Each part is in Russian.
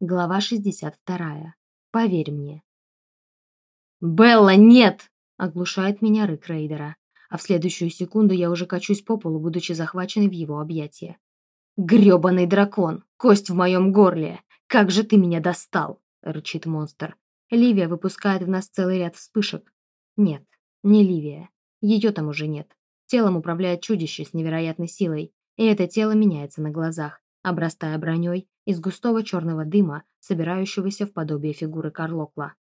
Глава 62. Поверь мне. «Белла, нет!» – оглушает меня рык Рейдера, а в следующую секунду я уже качусь по полу, будучи захваченной в его объятия. «Грёбаный дракон! Кость в моем горле! Как же ты меня достал!» – рычит монстр. Ливия выпускает в нас целый ряд вспышек. Нет, не Ливия. Ее там уже нет. Телом управляет чудище с невероятной силой, и это тело меняется на глазах, обрастая броней из густого черного дыма, собирающегося в подобие фигуры Карлокла.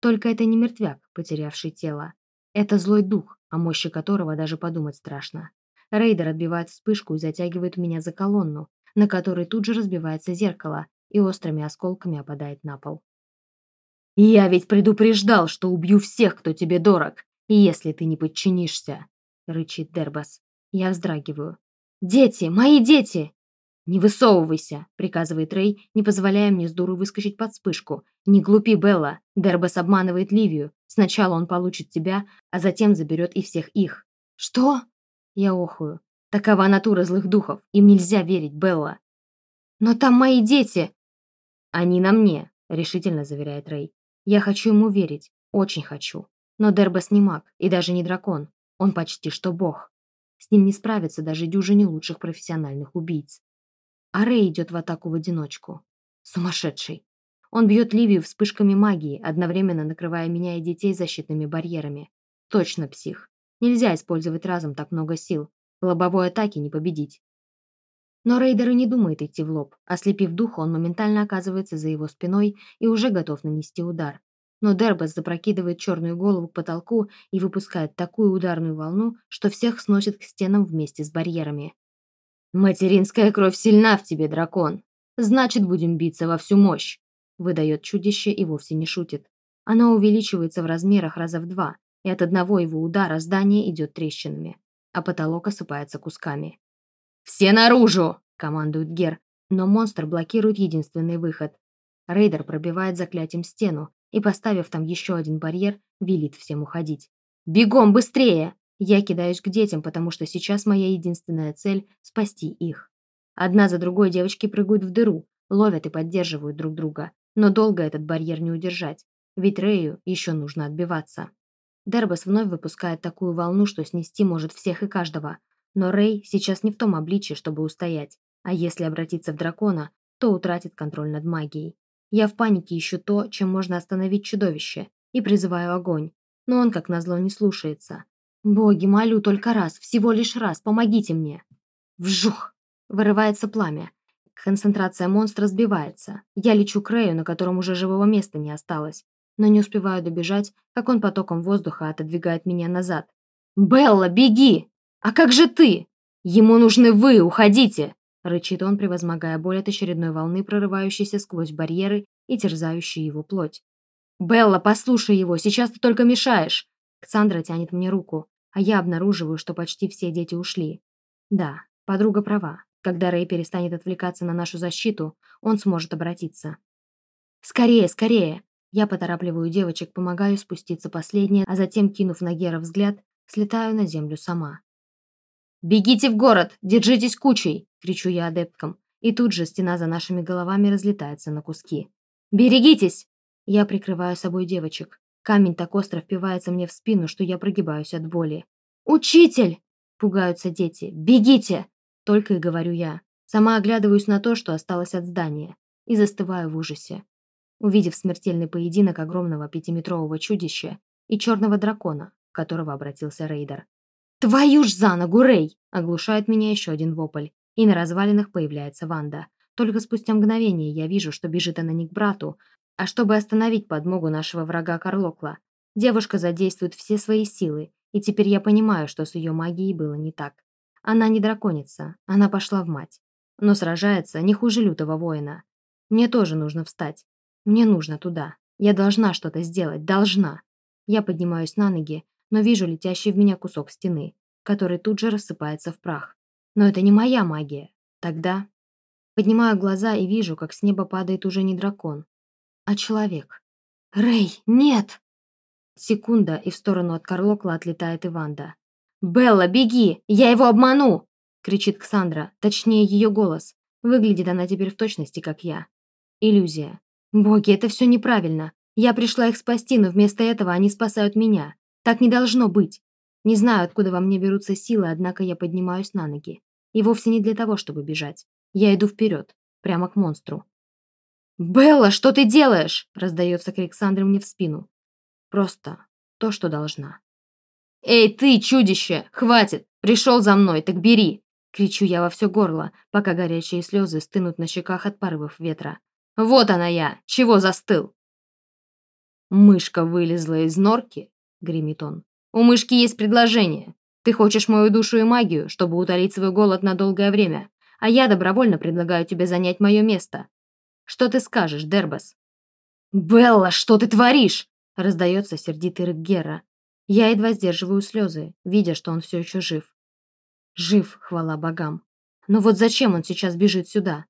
Только это не мертвяк, потерявший тело. Это злой дух, о мощи которого даже подумать страшно. Рейдер отбивает вспышку и затягивает меня за колонну, на которой тут же разбивается зеркало и острыми осколками опадает на пол. «Я ведь предупреждал, что убью всех, кто тебе дорог, если ты не подчинишься!» — рычит Дербас. Я вздрагиваю. «Дети! Мои дети!» «Не высовывайся!» — приказывает Рэй, не позволяя мне с дуру выскочить под вспышку. «Не глупи, Белла! Дербас обманывает Ливию. Сначала он получит тебя, а затем заберет и всех их». «Что?» Я охую. «Такова натура злых духов. Им нельзя верить, Белла». «Но там мои дети!» «Они на мне», — решительно заверяет Рэй. «Я хочу ему верить. Очень хочу. Но Дербас не маг и даже не дракон. Он почти что бог. С ним не справится даже дюжине лучших профессиональных убийц. А Рэй идет в атаку в одиночку. Сумасшедший. Он бьет Ливию вспышками магии, одновременно накрывая меня и детей защитными барьерами. Точно псих. Нельзя использовать разом так много сил. В лобовой атаке не победить. Но Рейдер и не думает идти в лоб. Ослепив духа, он моментально оказывается за его спиной и уже готов нанести удар. Но Дербас запрокидывает черную голову к потолку и выпускает такую ударную волну, что всех сносит к стенам вместе с барьерами. «Материнская кровь сильна в тебе, дракон. Значит, будем биться во всю мощь», — выдает чудище и вовсе не шутит. Оно увеличивается в размерах раза в два, и от одного его удара здание идет трещинами, а потолок осыпается кусками. «Все наружу!» — командует Гер, но монстр блокирует единственный выход. Рейдер пробивает заклятием стену и, поставив там еще один барьер, велит всем уходить. «Бегом, быстрее!» Я кидаюсь к детям, потому что сейчас моя единственная цель – спасти их. Одна за другой девочки прыгают в дыру, ловят и поддерживают друг друга. Но долго этот барьер не удержать, ведь Рэю еще нужно отбиваться. Дербас вновь выпускает такую волну, что снести может всех и каждого. Но Рэй сейчас не в том обличье, чтобы устоять. А если обратиться в дракона, то утратит контроль над магией. Я в панике ищу то, чем можно остановить чудовище, и призываю огонь. Но он, как назло, не слушается. «Боги, молю только раз, всего лишь раз, помогите мне!» Вжух! Вырывается пламя. Концентрация монстра сбивается. Я лечу к Рэю, на котором уже живого места не осталось. Но не успеваю добежать, как он потоком воздуха отодвигает меня назад. «Белла, беги! А как же ты? Ему нужны вы, уходите!» Рычит он, превозмогая боль от очередной волны, прорывающейся сквозь барьеры и терзающей его плоть. «Белла, послушай его, сейчас ты только мешаешь!» Ксандра тянет мне руку а я обнаруживаю, что почти все дети ушли. Да, подруга права. Когда Рэй перестанет отвлекаться на нашу защиту, он сможет обратиться. «Скорее, скорее!» Я поторапливаю девочек, помогаю спуститься последнее, а затем, кинув на Гера взгляд, слетаю на землю сама. «Бегите в город! Держитесь кучей!» — кричу я адепткам. И тут же стена за нашими головами разлетается на куски. «Берегитесь!» Я прикрываю собой девочек. Камень так остро впивается мне в спину, что я прогибаюсь от боли. «Учитель!» – пугаются дети. «Бегите!» – только и говорю я. Сама оглядываюсь на то, что осталось от здания, и застываю в ужасе. Увидев смертельный поединок огромного пятиметрового чудища и черного дракона, в которого обратился рейдер. «Твою ж за ногу, Рэй!» – оглушает меня еще один вопль, и на развалинах появляется Ванда. Только спустя мгновение я вижу, что бежит она не к брату, а чтобы остановить подмогу нашего врага Карлокла, девушка задействует все свои силы, и теперь я понимаю, что с ее магией было не так. Она не драконица, она пошла в мать. Но сражается не хуже лютого воина. Мне тоже нужно встать. Мне нужно туда. Я должна что-то сделать, должна. Я поднимаюсь на ноги, но вижу летящий в меня кусок стены, который тут же рассыпается в прах. Но это не моя магия. Тогда... Поднимаю глаза и вижу, как с неба падает уже не дракон, а человек. «Рэй, нет!» Секунда, и в сторону от Карлокла отлетает Иванда. «Белла, беги! Я его обману!» кричит Ксандра, точнее ее голос. Выглядит она теперь в точности, как я. Иллюзия. Боги, это все неправильно. Я пришла их спасти, но вместо этого они спасают меня. Так не должно быть. Не знаю, откуда во мне берутся силы, однако я поднимаюсь на ноги. И вовсе не для того, чтобы бежать. Я иду вперед, прямо к монстру. «Белла, что ты делаешь?» – раздается крик Сандры мне в спину. Просто то, что должна. «Эй, ты, чудище! Хватит! Пришел за мной, так бери!» Кричу я во все горло, пока горячие слезы стынут на щеках от порывов ветра. «Вот она я! Чего застыл?» «Мышка вылезла из норки?» — гремит он. «У мышки есть предложение. Ты хочешь мою душу и магию, чтобы утолить свой голод на долгое время, а я добровольно предлагаю тебе занять мое место. Что ты скажешь, Дербас?» «Белла, что ты творишь?» — раздается сердитый рык Гера. Я едва сдерживаю слезы, видя, что он все еще жив. Жив, хвала богам. Но вот зачем он сейчас бежит сюда?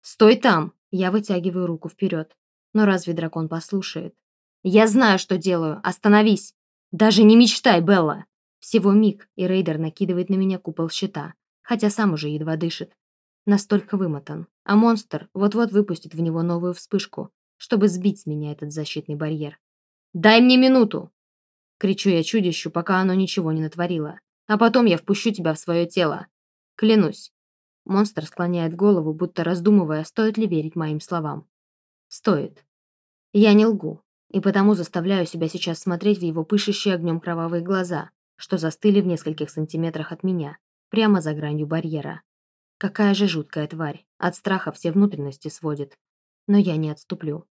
«Стой там!» Я вытягиваю руку вперед. Но разве дракон послушает? «Я знаю, что делаю! Остановись! Даже не мечтай, Белла!» Всего миг, и рейдер накидывает на меня купол щита, хотя сам уже едва дышит. Настолько вымотан. А монстр вот-вот выпустит в него новую вспышку, чтобы сбить с меня этот защитный барьер. «Дай мне минуту!» Кричу я чудищу, пока оно ничего не натворило. А потом я впущу тебя в свое тело. Клянусь. Монстр склоняет голову, будто раздумывая, стоит ли верить моим словам. Стоит. Я не лгу, и потому заставляю себя сейчас смотреть в его пышущие огнем кровавые глаза, что застыли в нескольких сантиметрах от меня, прямо за гранью барьера. Какая же жуткая тварь, от страха все внутренности сводит. Но я не отступлю.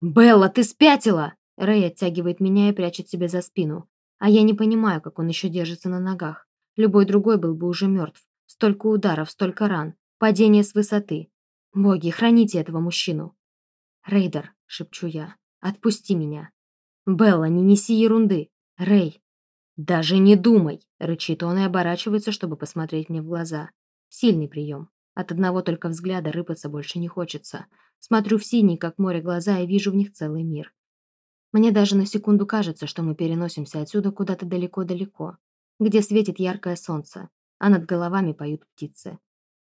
«Белла, ты спятила!» Рэй оттягивает меня и прячет себе за спину. А я не понимаю, как он еще держится на ногах. Любой другой был бы уже мертв. Столько ударов, столько ран. Падение с высоты. Боги, храните этого мужчину. «Рейдер», — шепчу я, — «отпусти меня». «Белла, не неси ерунды. Рэй». «Даже не думай», — рычит он и оборачивается, чтобы посмотреть мне в глаза. Сильный прием. От одного только взгляда рыпаться больше не хочется. Смотрю в синие, как море, глаза и вижу в них целый мир. Мне даже на секунду кажется, что мы переносимся отсюда куда-то далеко-далеко, где светит яркое солнце, а над головами поют птицы.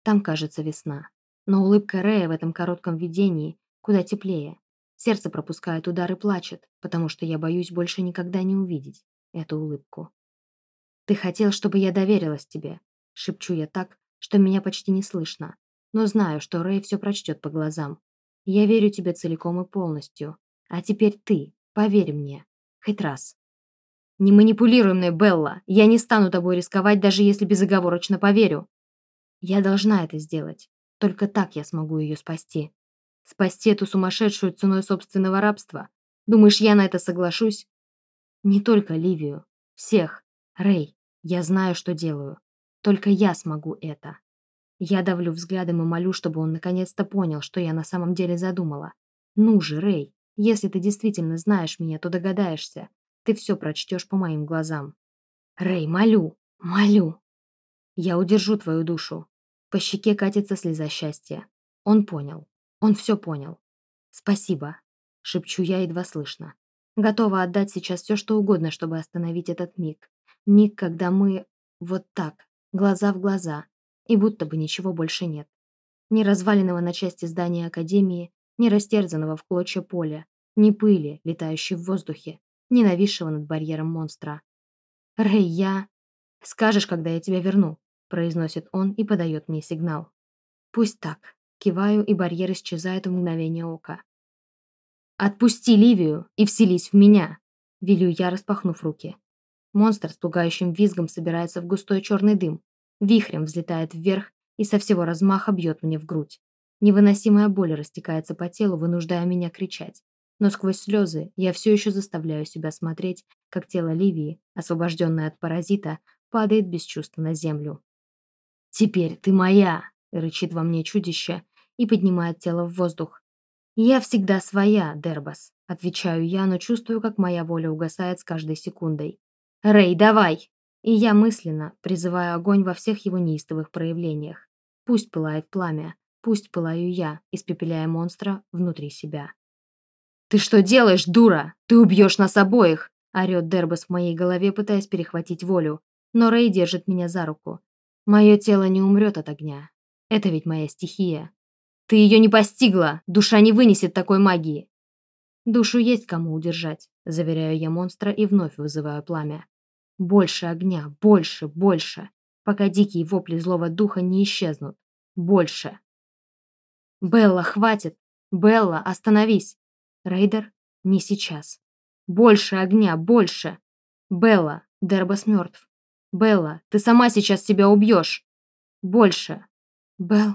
Там, кажется, весна. Но улыбка Рея в этом коротком видении куда теплее. Сердце пропускает удар и плачет, потому что я боюсь больше никогда не увидеть эту улыбку. «Ты хотел, чтобы я доверилась тебе», — шепчу я так, что меня почти не слышно, но знаю, что Рэй все прочтет по глазам. Я верю тебе целиком и полностью. А теперь ты, Поверь мне. Хоть раз. Не манипулируй мной, Белла. Я не стану тобой рисковать, даже если безоговорочно поверю. Я должна это сделать. Только так я смогу ее спасти. Спасти эту сумасшедшую ценой собственного рабства. Думаешь, я на это соглашусь? Не только Ливию. Всех. Рэй, я знаю, что делаю. Только я смогу это. Я давлю взглядом и молю, чтобы он наконец-то понял, что я на самом деле задумала. Ну же, Рэй, если ты действительно знаешь меня, то догадаешься. Ты все прочтешь по моим глазам. Рэй, молю, молю. Я удержу твою душу. По щеке катится слеза счастья. Он понял. Он все понял. Спасибо. Шепчу я едва слышно. Готова отдать сейчас все, что угодно, чтобы остановить этот миг. Миг, когда мы вот так, глаза в глаза, и будто бы ничего больше нет. Ни разваленного на части здания Академии, ни растерзанного в клочья поля, ни пыли, летающей в воздухе, ни нависшего над барьером монстра. «Рэй, я...» «Скажешь, когда я тебя верну», — произносит он и подает мне сигнал. «Пусть так». Киваю, и барьер исчезает в мгновение ока. «Отпусти Ливию и вселись в меня!» — велю я, распахнув руки. Монстр с пугающим визгом собирается в густой черный дым, вихрем взлетает вверх и со всего размаха бьет мне в грудь. Невыносимая боль растекается по телу, вынуждая меня кричать. Но сквозь слезы я все еще заставляю себя смотреть, как тело Ливии, освобожденное от паразита, падает без чувства на землю. «Теперь ты моя!» — рычит во мне чудище и поднимает тело в воздух. «Я всегда своя, Дербас», — отвечаю я, но чувствую, как моя воля угасает с каждой секундой. «Рэй, давай!» И я мысленно призываю огонь во всех его неистовых проявлениях. Пусть пылает пламя, Пусть пылаю я, испепеляя монстра внутри себя. «Ты что делаешь, дура? Ты убьешь нас обоих!» орёт Дербас в моей голове, пытаясь перехватить волю. Но Рэй держит меня за руку. Мое тело не умрет от огня. Это ведь моя стихия. «Ты ее не постигла! Душа не вынесет такой магии!» «Душу есть кому удержать», — заверяю я монстра и вновь вызываю пламя. «Больше огня! Больше! Больше! Пока дикие вопли злого духа не исчезнут! Больше!» «Белла, хватит! Белла, остановись!» «Рейдер, не сейчас! Больше огня! Больше!» «Белла, Дербас мертв! Белла, ты сама сейчас себя убьешь!» «Больше!» «Белл,